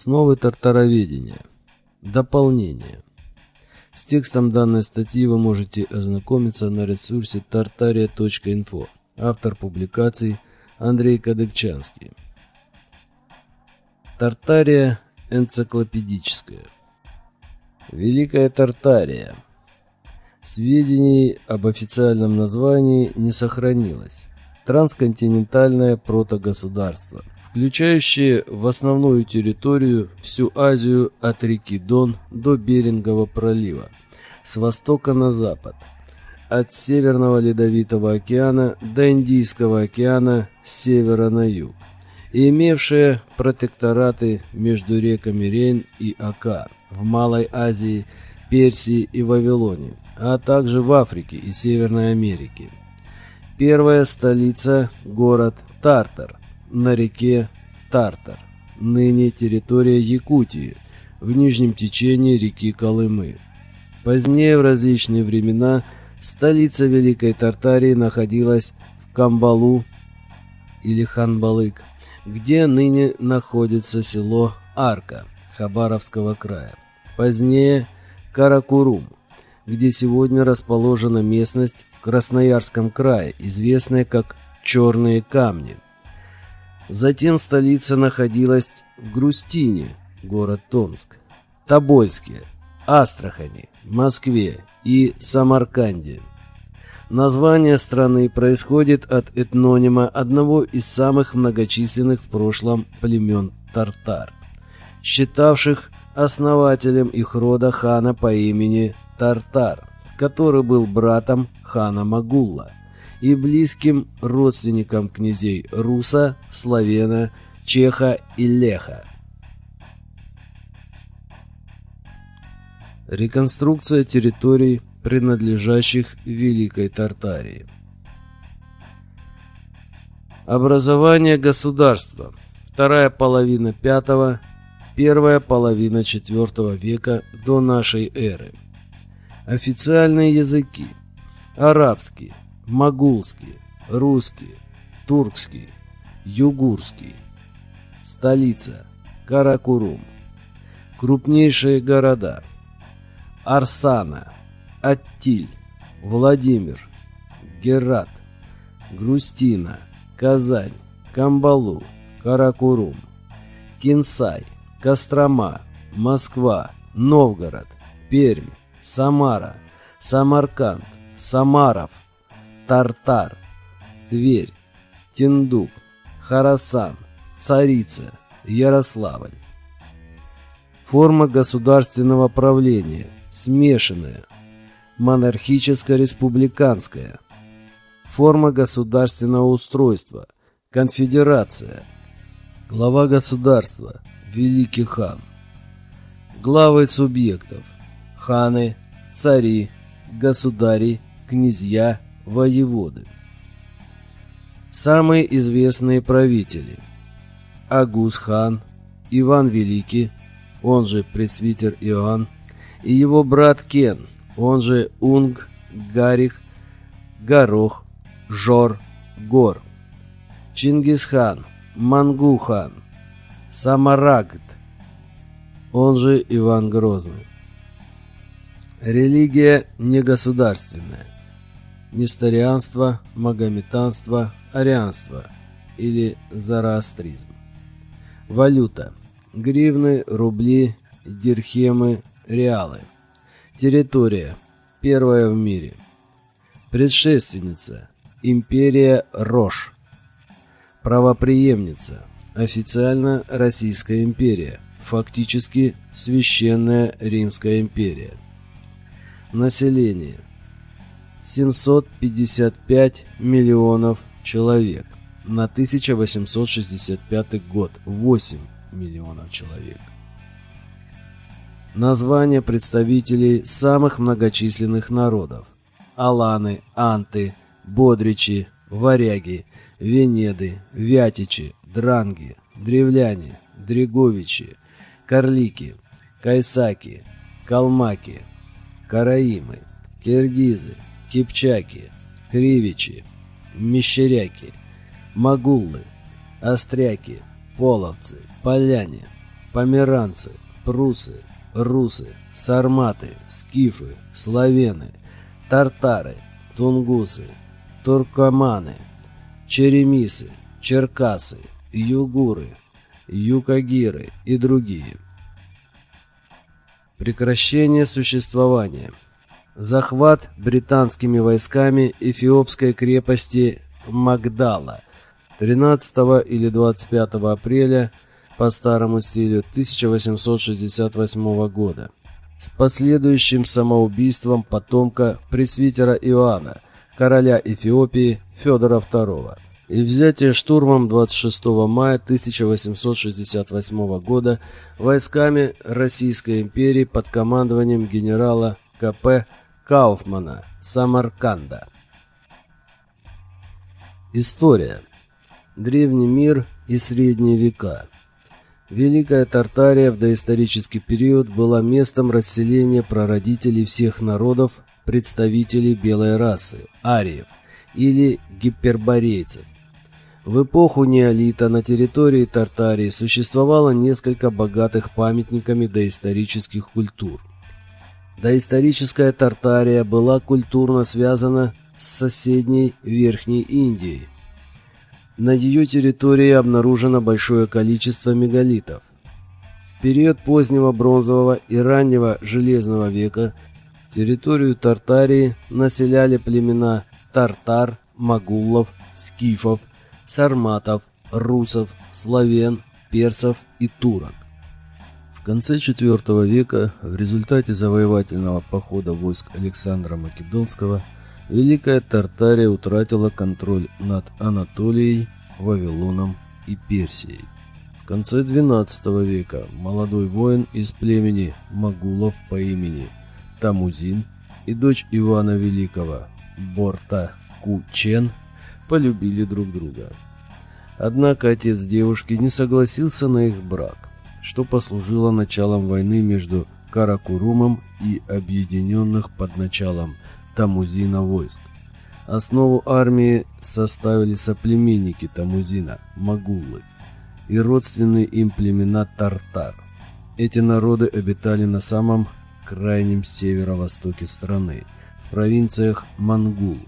Основы тартароведения. Дополнение. С текстом данной статьи вы можете ознакомиться на ресурсе tartaria.info. Автор публикаций Андрей Кадыкчанский. Тартария энциклопедическая. Великая Тартария. Сведений об официальном названии не сохранилось. Трансконтинентальное протогосударство – включающие в основную территорию всю Азию от реки Дон до Берингового пролива, с востока на запад, от Северного Ледовитого океана до Индийского океана с севера на юг, и имевшие протектораты между реками Рейн и Ака в Малой Азии, Персии и Вавилоне, а также в Африке и Северной Америке. Первая столица – город Тартар, на реке Тартар, ныне территория Якутии, в нижнем течении реки Колымы. Позднее, в различные времена, столица Великой Тартарии находилась в Камбалу или Ханбалык, где ныне находится село Арка Хабаровского края. Позднее Каракурум, где сегодня расположена местность в Красноярском крае, известная как Черные камни – Затем столица находилась в Грустине, город Томск, Тобольске, Астрахани, Москве и Самарканде. Название страны происходит от этнонима одного из самых многочисленных в прошлом племен тартар, считавших основателем их рода хана по имени Тартар, который был братом хана Магулла и близким родственникам князей Руса, Славена, Чеха и Леха. Реконструкция территорий, принадлежащих Великой Тартарии. Образование государства. Вторая половина пятого, первая половина четвертого века до нашей эры. Официальные языки. Арабский, Могулский, Русский, Туркский, Югурский. Столица Каракурум. Крупнейшие города Арсана, Аттиль, Владимир, Герат, Грустина, Казань, Камбалу, Каракурум, Кинсай, Кострома, Москва, Новгород, Пермь, Самара, Самарканд, Самаров, Тартар, Тверь, Тиндук, Харасан, Царица, Ярославль. Форма государственного правления смешанная, монархическо-республиканская. Форма государственного устройства конфедерация. Глава государства Великий хан. Главы субъектов ханы, цари, государи, князья, воеводы. Самые известные правители Агус-хан, Иван Великий, он же пресвитер Иоанн, и его брат Кен, он же Унг, Гарих, Горох, Жор, Гор, Чингисхан, Мангухан, Самарагд, он же Иван Грозный. Религия негосударственная несторианство, магометанство, арианство или зороастризм. Валюта. Гривны, рубли, дирхемы, реалы. Территория. Первая в мире. Предшественница. Империя Рош. Правоприемница. Официально Российская империя. Фактически Священная Римская империя. Население 755 миллионов человек. На 1865 год 8 миллионов человек. Названия представителей самых многочисленных народов. Аланы, Анты, Бодричи, Варяги, Венеды, Вятичи, Дранги, Древляне, Дреговичи, Карлики, Кайсаки, Калмаки, Караимы, Киргизы, кипчаки, кривичи, мещеряки, магуллы, остряки, половцы, поляне, померанцы, прусы, русы, сарматы, скифы, славены, тартары, тунгусы, туркоманы, черемисы, черкасы, югуры, юкагиры и другие. Прекращение существования. Захват британскими войсками эфиопской крепости Магдала 13 или 25 апреля по старому стилю 1868 года с последующим самоубийством потомка пресвитера Иоанна, короля Эфиопии Федора II и взятие штурмом 26 мая 1868 года войсками Российской империи под командованием генерала К.П. Кауфмана Самарканда. История. Древний мир и средние века. Великая Тартария в доисторический период была местом расселения прародителей всех народов, представителей белой расы, ариев или гиперборейцев. В эпоху неолита на территории Тартарии существовало несколько богатых памятниками доисторических культур. Доисторическая Тартария была культурно связана с соседней Верхней Индией. На ее территории обнаружено большое количество мегалитов. В период позднего бронзового и раннего железного века территорию Тартарии населяли племена тартар, магуллов, скифов, сарматов, русов, славян, персов и турок. В конце IV века в результате завоевательного похода войск Александра Македонского Великая Тартария утратила контроль над Анатолией, Вавилоном и Персией. В конце XII века молодой воин из племени Магулов по имени Тамузин и дочь Ивана Великого Борта Кучен полюбили друг друга. Однако отец девушки не согласился на их брак, что послужило началом войны между Каракурумом и объединенных под началом Тамузина войск. Основу армии составили соплеменники Тамузина, Магуллы, и родственные им племена Тартар. Эти народы обитали на самом крайнем северо-востоке страны, в провинциях Мангул,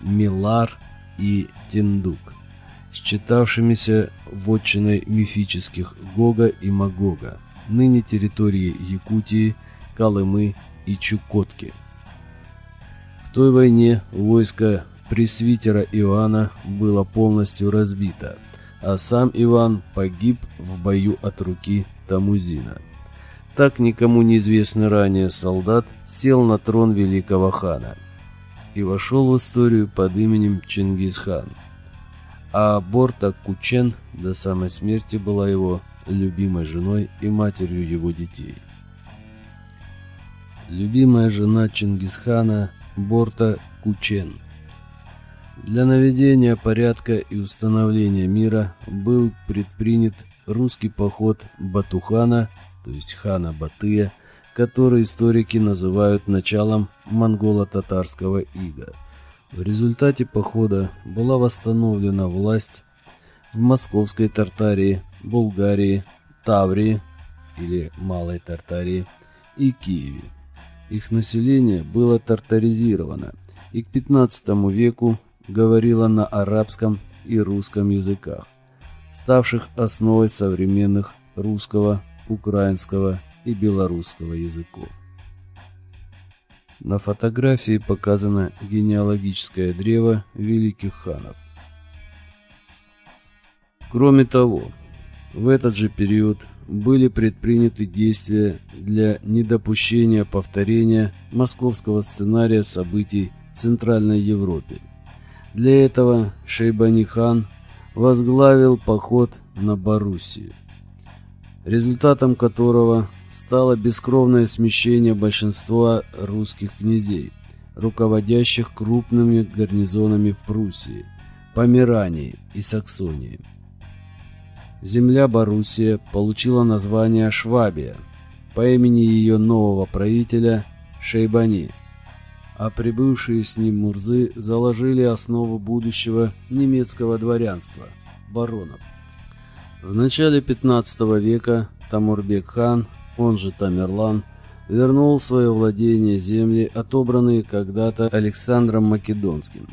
Милар и Тендук, считавшимися вотчиной мифических Гога и Магога, ныне территории Якутии, Колымы и Чукотки. В той войне войско пресвитера Иоанна было полностью разбито, а сам Иван погиб в бою от руки Тамузина. Так никому неизвестный ранее солдат сел на трон великого хана – и вошел в историю под именем Чингисхан. А Борта Кучен до самой смерти была его любимой женой и матерью его детей. Любимая жена Чингисхана Борта Кучен. Для наведения порядка и установления мира был предпринят русский поход Батухана, то есть хана Батыя, который историки называют началом монголо-татарского ига. В результате похода была восстановлена власть в Московской Тартарии, Булгарии, Таврии или Малой Тартарии и Киеве. Их население было тартаризировано и к 15 веку говорило на арабском и русском языках, ставших основой современных русского, украинского и белорусского языков. На фотографии показано генеалогическое древо великих ханов. Кроме того, в этот же период были предприняты действия для недопущения повторения московского сценария событий в Центральной Европе. Для этого Шейбани хан возглавил поход на Боруссию, результатом которого стало бескровное смещение большинства русских князей, руководящих крупными гарнизонами в Пруссии, Померании и Саксонии. Земля Боруссия получила название Швабия по имени ее нового правителя Шейбани, а прибывшие с ним Мурзы заложили основу будущего немецкого дворянства – баронов. В начале 15 века Тамурбек-хан, он же Тамерлан, вернул свое владение земли, отобранные когда-то Александром Македонским.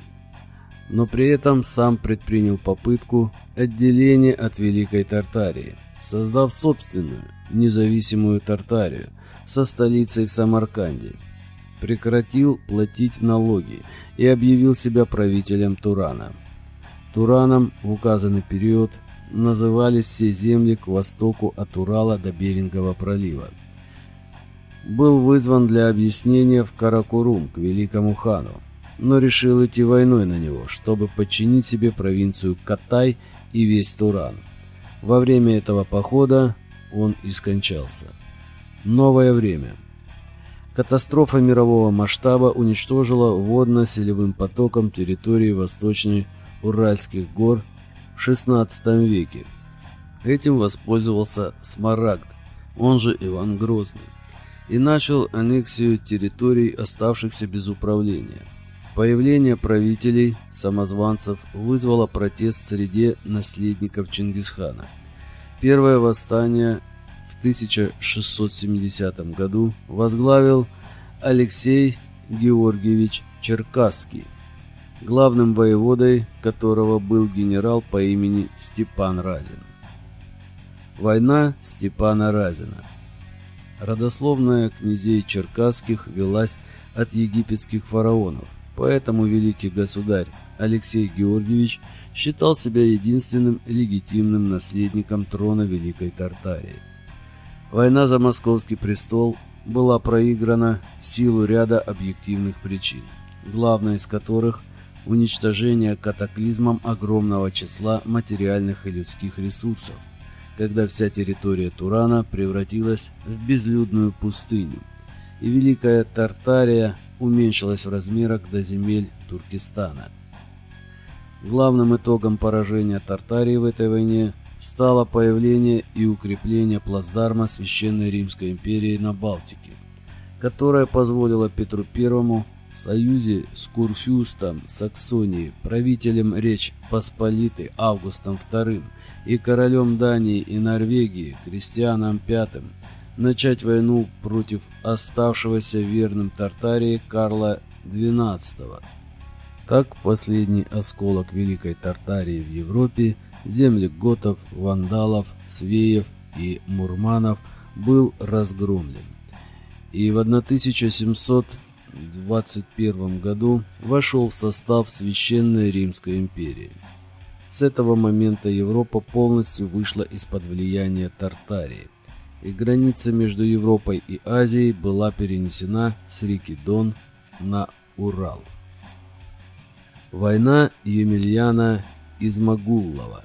Но при этом сам предпринял попытку отделения от Великой Тартарии, создав собственную, независимую Тартарию со столицей в Самарканде. Прекратил платить налоги и объявил себя правителем Турана. Тураном в указанный период назывались все земли к востоку от Урала до Берингового пролива. Был вызван для объяснения в Каракурум к великому хану, но решил идти войной на него, чтобы подчинить себе провинцию Катай и весь Туран. Во время этого похода он и скончался. Новое время. Катастрофа мирового масштаба уничтожила водно-селевым потоком территории восточной Уральских гор в XVI веке. Этим воспользовался Смарагд, он же Иван Грозный, и начал аннексию территорий, оставшихся без управления. Появление правителей, самозванцев, вызвало протест среди наследников Чингисхана. Первое восстание в 1670 году возглавил Алексей Георгиевич Черкасский, главным воеводой которого был генерал по имени Степан Разин. Война Степана Разина. Родословная князей черкасских велась от египетских фараонов, поэтому великий государь Алексей Георгиевич считал себя единственным легитимным наследником трона Великой Тартарии. Война за московский престол была проиграна в силу ряда объективных причин, главная из которых – уничтожение катаклизмом огромного числа материальных и людских ресурсов, когда вся территория Турана превратилась в безлюдную пустыню, и Великая Тартария уменьшилась в размерах до земель Туркестана. Главным итогом поражения Тартарии в этой войне стало появление и укрепление плацдарма Священной Римской империи на Балтике, которое позволило Петру I в союзе с Курфюстом Саксонии, правителем Речь Посполитой Августом II и королем Дании и Норвегии Кристианом V начать войну против оставшегося верным Тартарии Карла XII. Так последний осколок Великой Тартарии в Европе, земли готов, вандалов, свеев и мурманов, был разгромлен. И в 1700 21 году вошел в состав Священной Римской империи. С этого момента Европа полностью вышла из-под влияния Тартарии, и граница между Европой и Азией была перенесена с реки Дон на Урал. Война Емельяна Измагуллова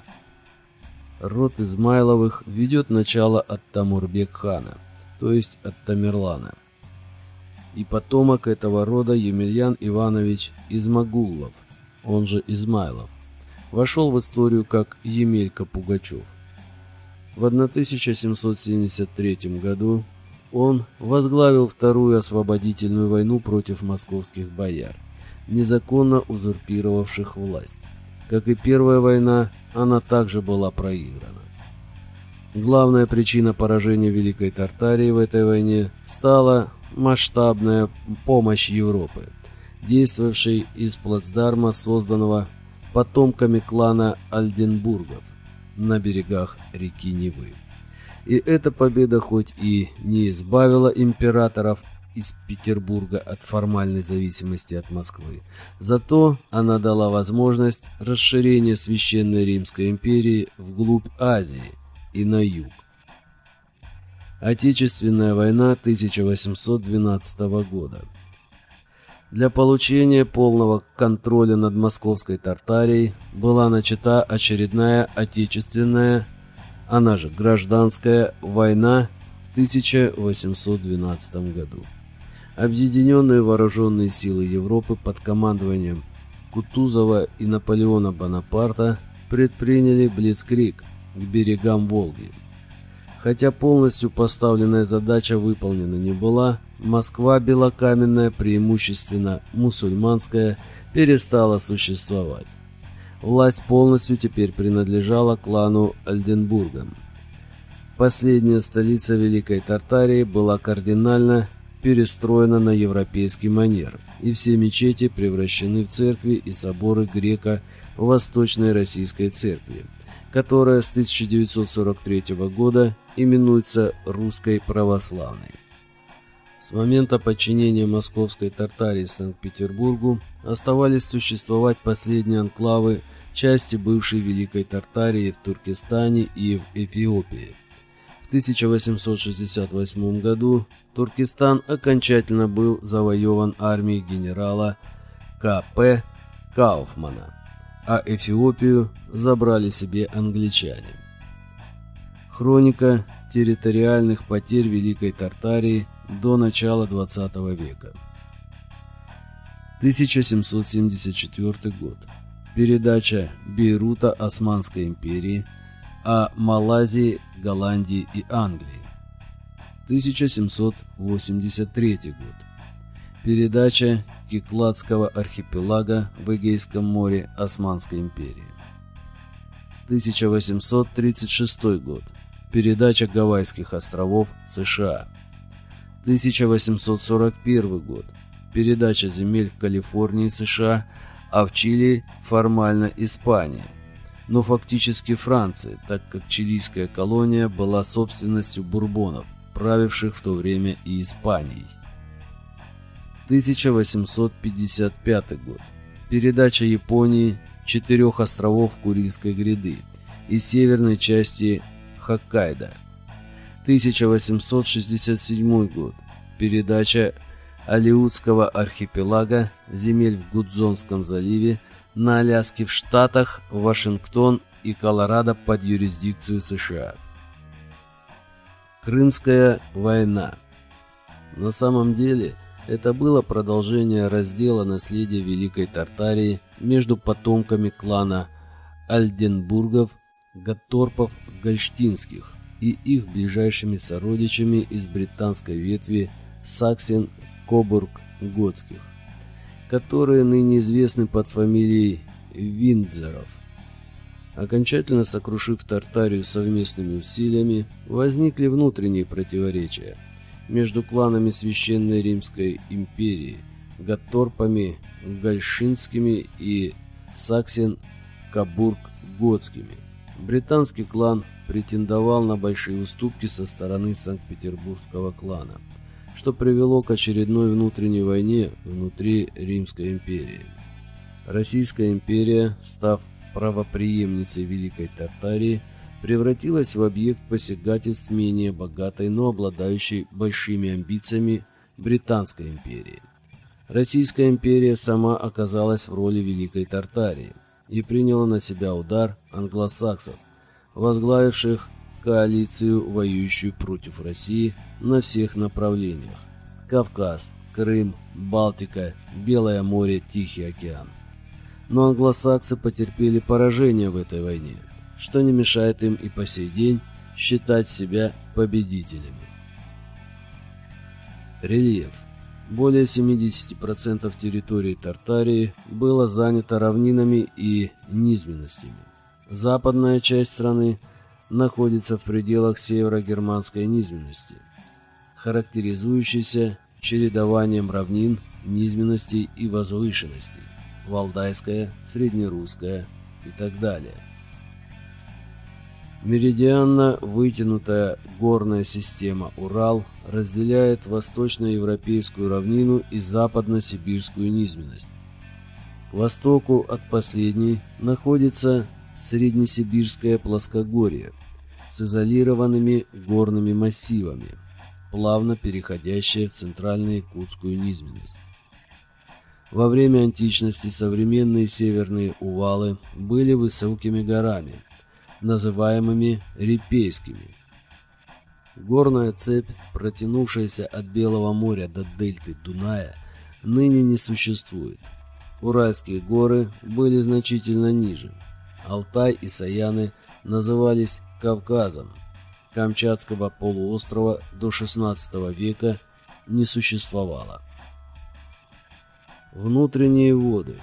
Род Измайловых ведет начало от Тамурбек-хана, то есть от Тамерлана – и потомок этого рода Емельян Иванович Измагуллов, он же Измайлов, вошел в историю как Емелька Пугачев. В 1773 году он возглавил вторую освободительную войну против московских бояр, незаконно узурпировавших власть. Как и первая война, она также была проиграна. Главная причина поражения Великой Тартарии в этой войне стала масштабная помощь Европы, действовавшей из плацдарма, созданного потомками клана Альденбургов на берегах реки Невы. И эта победа хоть и не избавила императоров из Петербурга от формальной зависимости от Москвы, зато она дала возможность расширения Священной Римской империи вглубь Азии и на юг. Отечественная война 1812 года. Для получения полного контроля над московской Тартарией была начата очередная отечественная, она же гражданская война в 1812 году. Объединенные вооруженные силы Европы под командованием Кутузова и Наполеона Бонапарта предприняли Блицкрик к берегам Волги – Хотя полностью поставленная задача выполнена не была, Москва белокаменная, преимущественно мусульманская, перестала существовать. Власть полностью теперь принадлежала клану Альденбургам. Последняя столица Великой Тартарии была кардинально перестроена на европейский манер, и все мечети превращены в церкви и соборы греко-восточной российской церкви, которая с 1943 года именуется Русской Православной. С момента подчинения Московской Тартарии Санкт-Петербургу оставались существовать последние анклавы части бывшей Великой Тартарии в Туркестане и в Эфиопии. В 1868 году Туркестан окончательно был завоеван армией генерала К.П. Кауфмана, а Эфиопию забрали себе англичане. Хроника территориальных потерь Великой Тартарии – до начала XX века. 1774 год. Передача Бейрута Османской империи, а Малайзии, Голландии и Англии. 1783 год. Передача Кикладского архипелага в Эгейском море Османской империи. 1836 год. Передача Гавайских островов США. 1841 год. Передача земель в Калифорнии, США, а в Чили формально Испания, но фактически Франции, так как чилийская колония была собственностью бурбонов, правивших в то время и Испанией. 1855 год. Передача Японии четырех островов Курильской гряды и северной части Хоккайдо – 1867 год. Передача Алиутского архипелага, земель в Гудзонском заливе, на Аляске в Штатах, Вашингтон и Колорадо под юрисдикцию США. Крымская война. На самом деле, это было продолжение раздела наследия Великой Тартарии между потомками клана Альденбургов, Гатторпов, Гольштинских, и их ближайшими сородичами из британской ветви Саксен-Кобург-Готских, которые ныне известны под фамилией Виндзоров. Окончательно сокрушив Тартарию совместными усилиями, возникли внутренние противоречия между кланами Священной Римской империи, Гатторпами, Гальшинскими и Саксен-Кабург-Готскими. Британский клан претендовал на большие уступки со стороны Санкт-Петербургского клана, что привело к очередной внутренней войне внутри Римской империи. Российская империя, став правопреемницей Великой Тартарии, превратилась в объект посягательств менее богатой, но обладающей большими амбициями Британской империи. Российская империя сама оказалась в роли Великой Тартарии и приняла на себя удар англосаксов, возглавивших коалицию, воюющую против России на всех направлениях. Кавказ, Крым, Балтика, Белое море, Тихий океан. Но англосаксы потерпели поражение в этой войне, что не мешает им и по сей день считать себя победителями. Рельеф. Более 70% территории Тартарии было занято равнинами и низменностями. Западная часть страны находится в пределах северо-германской низменности, характеризующейся чередованием равнин, низменностей и возвышенностей, валдайская, среднерусская и так далее. Меридианно вытянутая горная система Урал разделяет восточноевропейскую равнину и западно-сибирскую низменность. К востоку от последней находится Среднесибирское плоскогорье с изолированными горными массивами, плавно переходящее в центральную Якутскую низменность. Во время античности современные северные увалы были высокими горами, называемыми Репейскими. Горная цепь, протянувшаяся от Белого моря до дельты Дуная, ныне не существует. Уральские горы были значительно ниже – Алтай и Саяны назывались Кавказом. Камчатского полуострова до XVI века не существовало. Внутренние воды.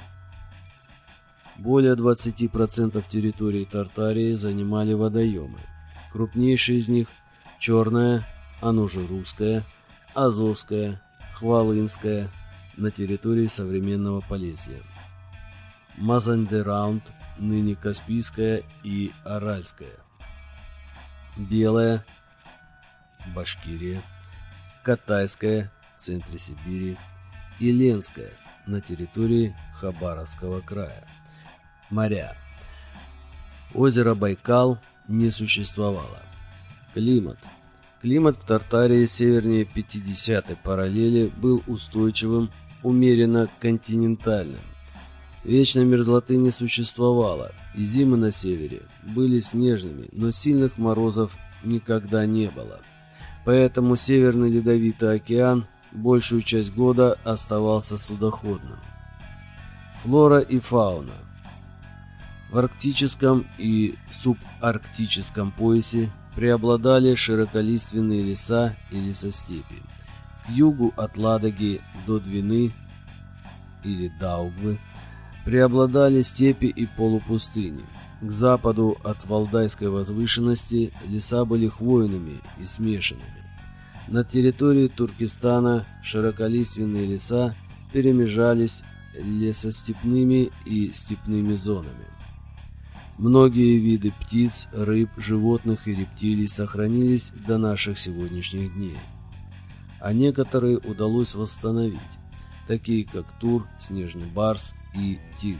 Более 20% территории Тартарии занимали водоемы. Крупнейший из них Черная, оно же русская, Азовская, Хвалынская на территории современного Полесья. Мазандераунд, ныне Каспийская и Аральская. Белая, Башкирия, Катайская, в центре Сибири, и на территории Хабаровского края. Моря. Озеро Байкал не существовало. Климат. Климат в Тартарии севернее 50-й параллели был устойчивым, умеренно континентальным. Вечной мерзлоты не существовало, и зимы на севере были снежными, но сильных морозов никогда не было. Поэтому Северный Ледовитый океан большую часть года оставался судоходным. Флора и фауна. В арктическом и субарктическом поясе преобладали широколиственные леса и лесостепи. К югу от Ладоги до Двины или Даугвы преобладали степи и полупустыни. К западу от Валдайской возвышенности леса были хвойными и смешанными. На территории Туркестана широколиственные леса перемежались лесостепными и степными зонами. Многие виды птиц, рыб, животных и рептилий сохранились до наших сегодняшних дней. А некоторые удалось восстановить, такие как тур, снежный барс и тигр.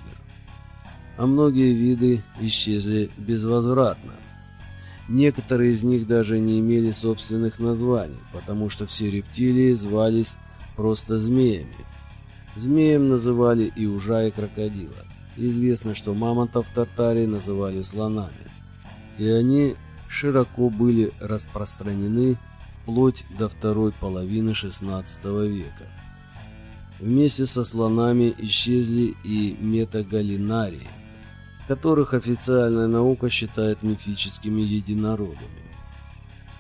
А многие виды исчезли безвозвратно. Некоторые из них даже не имели собственных названий, потому что все рептилии звались просто змеями. Змеем называли и ужа, и крокодила. Известно, что мамонтов в Тартарии называли слонами. И они широко были распространены вплоть до второй половины XVI века. Вместе со слонами исчезли и метагалинарии, которых официальная наука считает мифическими единородами.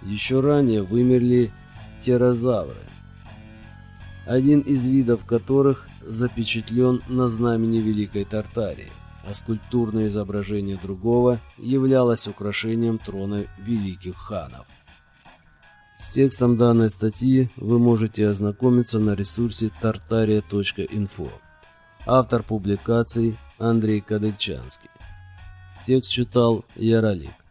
Еще ранее вымерли птерозавры, один из видов которых запечатлен на знамени Великой Тартарии, а скульптурное изображение другого являлось украшением трона великих ханов. С текстом данной статьи вы можете ознакомиться на ресурсе tartaria.info. Автор публикации Андрей Кадыкчанский. Текст читал Яролик.